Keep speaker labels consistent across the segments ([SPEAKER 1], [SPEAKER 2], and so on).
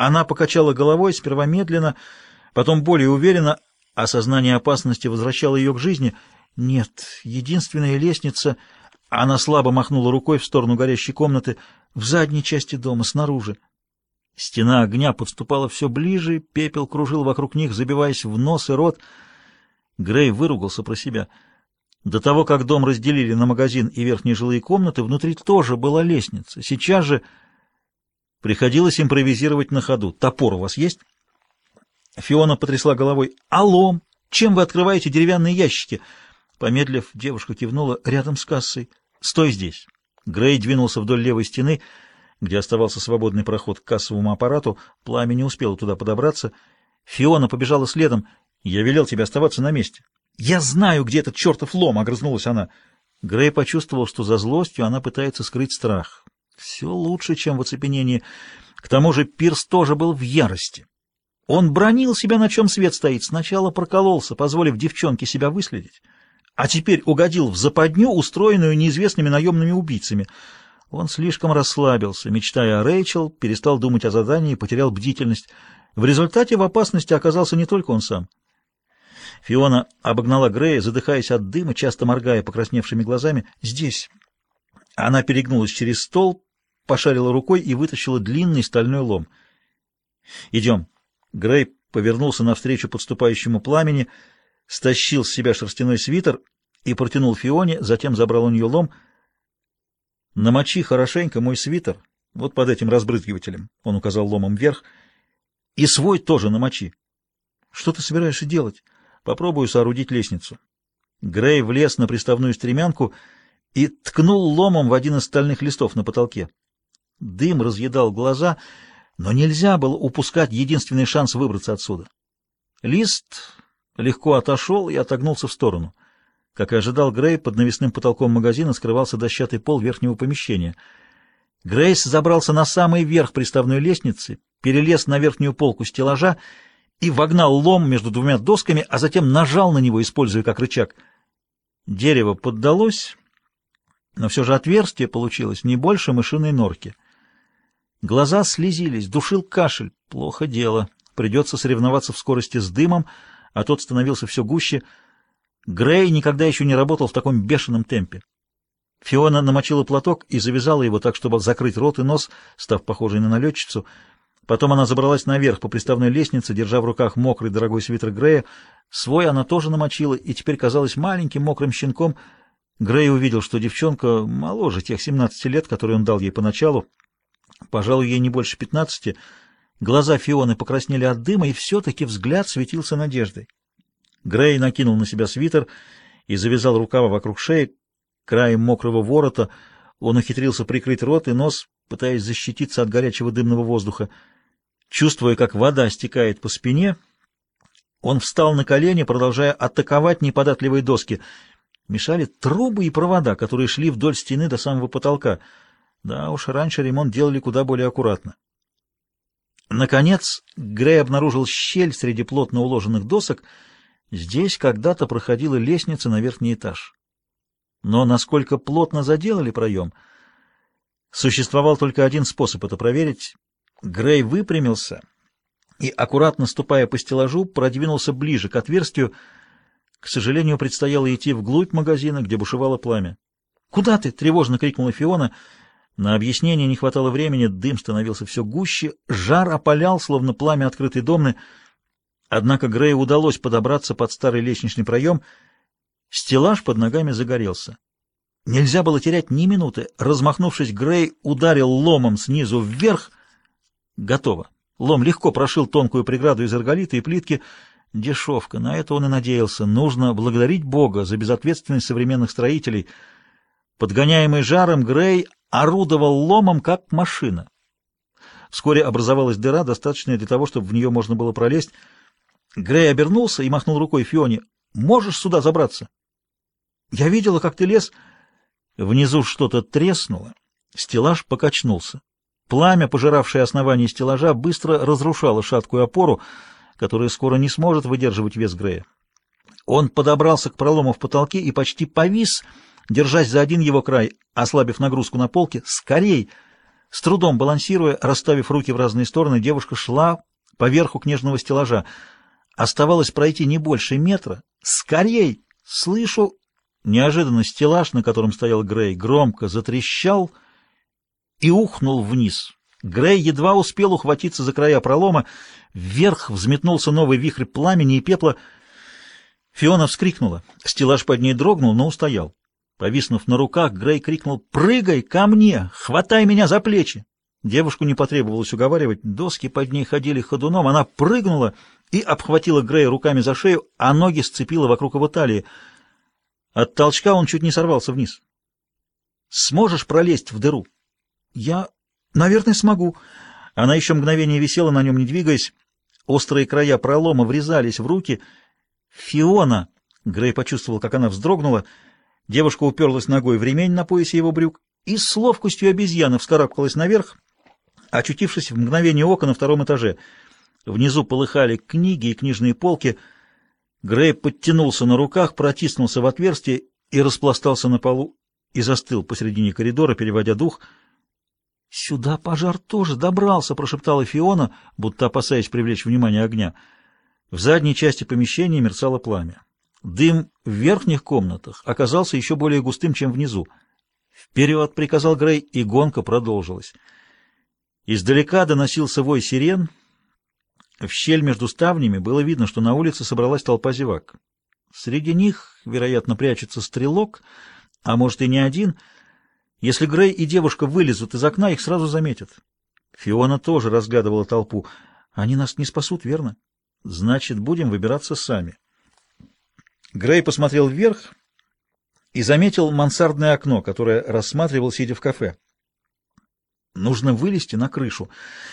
[SPEAKER 1] Она покачала головой, сперва медленно, потом более уверенно. Осознание опасности возвращало ее к жизни. Нет, единственная лестница... Она слабо махнула рукой в сторону горящей комнаты, в задней части дома, снаружи. Стена огня подступала все ближе, пепел кружил вокруг них, забиваясь в нос и рот. Грей выругался про себя. До того, как дом разделили на магазин и верхние жилые комнаты, внутри тоже была лестница. Сейчас же приходилось импровизировать на ходу. Топор у вас есть? Фиона потрясла головой. «Алло! Чем вы открываете деревянные ящики?» Помедлив, девушка кивнула рядом с кассой. «Стой здесь!» Грей двинулся вдоль левой стены, где оставался свободный проход к кассовому аппарату. Пламя не успело туда подобраться. Фиона побежала следом. «Я велел тебе оставаться на месте». «Я знаю, где этот чертов лом!» — огрызнулась она. Грей почувствовал, что за злостью она пытается скрыть страх. Все лучше, чем в оцепенении. К тому же Пирс тоже был в ярости. Он бронил себя, на чем свет стоит. Сначала прокололся, позволив девчонке себя выследить а теперь угодил в западню, устроенную неизвестными наемными убийцами. Он слишком расслабился, мечтая о Рэйчел, перестал думать о задании, потерял бдительность. В результате в опасности оказался не только он сам. Фиона обогнала Грея, задыхаясь от дыма, часто моргая покрасневшими глазами. «Здесь». Она перегнулась через стол, пошарила рукой и вытащила длинный стальной лом. «Идем». Грей повернулся навстречу подступающему пламени, стащил с себя шерстяной свитер и протянул Фионе, затем забрал у нее лом. «Намочи хорошенько мой свитер, вот под этим разбрызгивателем», — он указал ломом вверх, — «и свой тоже намочи». «Что ты собираешься делать?» «Попробую соорудить лестницу». Грей влез на приставную стремянку и ткнул ломом в один из стальных листов на потолке. Дым разъедал глаза, но нельзя было упускать единственный шанс выбраться отсюда. Лист легко отошел и отогнулся в сторону. Как и ожидал Грей, под навесным потолком магазина скрывался дощатый пол верхнего помещения. Грейс забрался на самый верх приставной лестницы, перелез на верхнюю полку стеллажа и вогнал лом между двумя досками, а затем нажал на него, используя как рычаг. Дерево поддалось, но все же отверстие получилось не больше мышиной норки. Глаза слезились, душил кашель. Плохо дело. Придется соревноваться в скорости с дымом, а тот становился все гуще — Грей никогда еще не работал в таком бешеном темпе. Фиона намочила платок и завязала его так, чтобы закрыть рот и нос, став похожей на налетчицу. Потом она забралась наверх по приставной лестнице, держа в руках мокрый дорогой свитер Грея. Свой она тоже намочила и теперь казалась маленьким мокрым щенком. Грей увидел, что девчонка моложе тех 17 лет, которые он дал ей поначалу. Пожалуй, ей не больше 15. Глаза Фионы покраснели от дыма, и все-таки взгляд светился надеждой. Грей накинул на себя свитер и завязал рукава вокруг шеи. Краем мокрого ворота он ухитрился прикрыть рот и нос, пытаясь защититься от горячего дымного воздуха. Чувствуя, как вода стекает по спине, он встал на колени, продолжая атаковать неподатливые доски. Мешали трубы и провода, которые шли вдоль стены до самого потолка. Да уж, раньше ремонт делали куда более аккуратно. Наконец, Грей обнаружил щель среди плотно уложенных досок — Здесь когда-то проходила лестница на верхний этаж. Но насколько плотно заделали проем, существовал только один способ это проверить. Грей выпрямился и, аккуратно ступая по стеллажу, продвинулся ближе к отверстию. К сожалению, предстояло идти вглубь магазина, где бушевало пламя. «Куда ты?» — тревожно крикнула Фиона. На объяснение не хватало времени, дым становился все гуще, жар опалял, словно пламя открытой домны — Однако Грею удалось подобраться под старый лестничный проем. Стеллаж под ногами загорелся. Нельзя было терять ни минуты. Размахнувшись, Грей ударил ломом снизу вверх. Готово. Лом легко прошил тонкую преграду из арголита и плитки. Дешевка. На это он и надеялся. Нужно благодарить Бога за безответственность современных строителей. Подгоняемый жаром, Грей орудовал ломом, как машина. Вскоре образовалась дыра, достаточная для того, чтобы в нее можно было пролезть. Грей обернулся и махнул рукой Фионе. «Можешь сюда забраться?» «Я видела, как ты лез...» Внизу что-то треснуло. Стеллаж покачнулся. Пламя, пожиравшее основание стеллажа, быстро разрушало шаткую опору, которая скоро не сможет выдерживать вес Грея. Он подобрался к пролому в потолке и почти повис, держась за один его край, ослабив нагрузку на полке. «Скорей!» С трудом балансируя, расставив руки в разные стороны, девушка шла по верху книжного стеллажа. Оставалось пройти не больше метра. «Скорей!» Слышу... Неожиданно стеллаж, на котором стоял Грей, громко затрещал и ухнул вниз. Грей едва успел ухватиться за края пролома. Вверх взметнулся новый вихрь пламени и пепла. Фиона вскрикнула. Стеллаж под ней дрогнул, но устоял. Повиснув на руках, Грей крикнул «Прыгай ко мне! Хватай меня за плечи!» Девушку не потребовалось уговаривать, доски под ней ходили ходуном, она прыгнула и обхватила Грея руками за шею, а ноги сцепила вокруг его талии. От толчка он чуть не сорвался вниз. «Сможешь пролезть в дыру?» «Я, наверное, смогу». Она еще мгновение висела на нем, не двигаясь. Острые края пролома врезались в руки. «Фиона!» Грей почувствовал, как она вздрогнула — Девушка уперлась ногой в ремень на поясе его брюк и с ловкостью обезьяны вскарабкалась наверх, очутившись в мгновение ока на втором этаже. Внизу полыхали книги и книжные полки. Грей подтянулся на руках, протиснулся в отверстие и распластался на полу и застыл посредине коридора, переводя дух. «Сюда пожар тоже добрался», — прошептала Фиона, будто опасаясь привлечь внимание огня. В задней части помещения мерцало пламя. Дым в верхних комнатах оказался еще более густым, чем внизу. «Вперед!» — приказал Грей, и гонка продолжилась. Издалека доносился вой сирен. В щель между ставнями было видно, что на улице собралась толпа зевак. Среди них, вероятно, прячется стрелок, а может и не один. Если Грей и девушка вылезут из окна, их сразу заметят. Фиона тоже разглядывала толпу. Они нас не спасут, верно? Значит, будем выбираться сами. Грей посмотрел вверх и заметил мансардное окно, которое рассматривал, сидя в кафе. Нужно вылезти на крышу.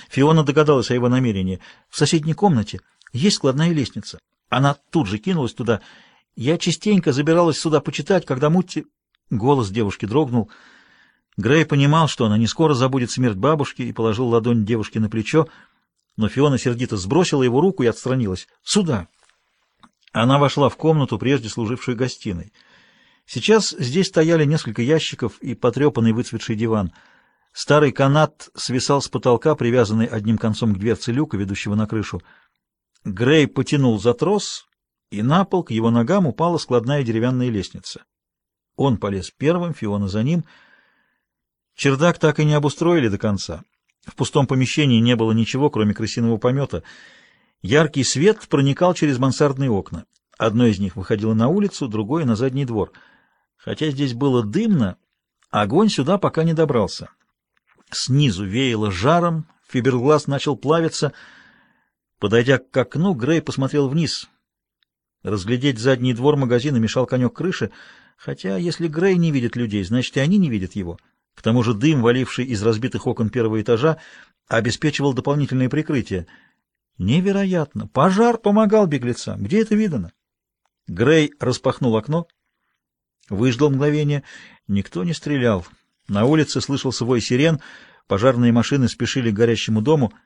[SPEAKER 1] Фиона догадалась о его намерении. В соседней комнате есть складная лестница. Она тут же кинулась туда. Я частенько забиралась сюда почитать, когда Мутти... Голос девушки дрогнул. Грей понимал, что она не скоро забудет смерть бабушки, и положил ладонь девушки на плечо, но Фиона сердито сбросила его руку и отстранилась. «Сюда!» Она вошла в комнату, прежде служившую гостиной. Сейчас здесь стояли несколько ящиков и потрепанный выцветший диван. Старый канат свисал с потолка, привязанный одним концом к дверце люка, ведущего на крышу. Грей потянул за трос, и на пол к его ногам упала складная деревянная лестница. Он полез первым, Фиона за ним. Чердак так и не обустроили до конца. В пустом помещении не было ничего, кроме крысиного помета — Яркий свет проникал через мансардные окна. Одно из них выходило на улицу, другое — на задний двор. Хотя здесь было дымно, огонь сюда пока не добрался. Снизу веяло жаром, фиберглаз начал плавиться. Подойдя к окну, Грей посмотрел вниз. Разглядеть задний двор магазина мешал конек крыши, хотя если Грей не видит людей, значит и они не видят его. К тому же дым, валивший из разбитых окон первого этажа, обеспечивал дополнительное прикрытие — Невероятно! Пожар помогал беглецам. Где это видано? Грей распахнул окно, выждал мгновение. Никто не стрелял. На улице слышался вой сирен, пожарные машины спешили к горящему дому —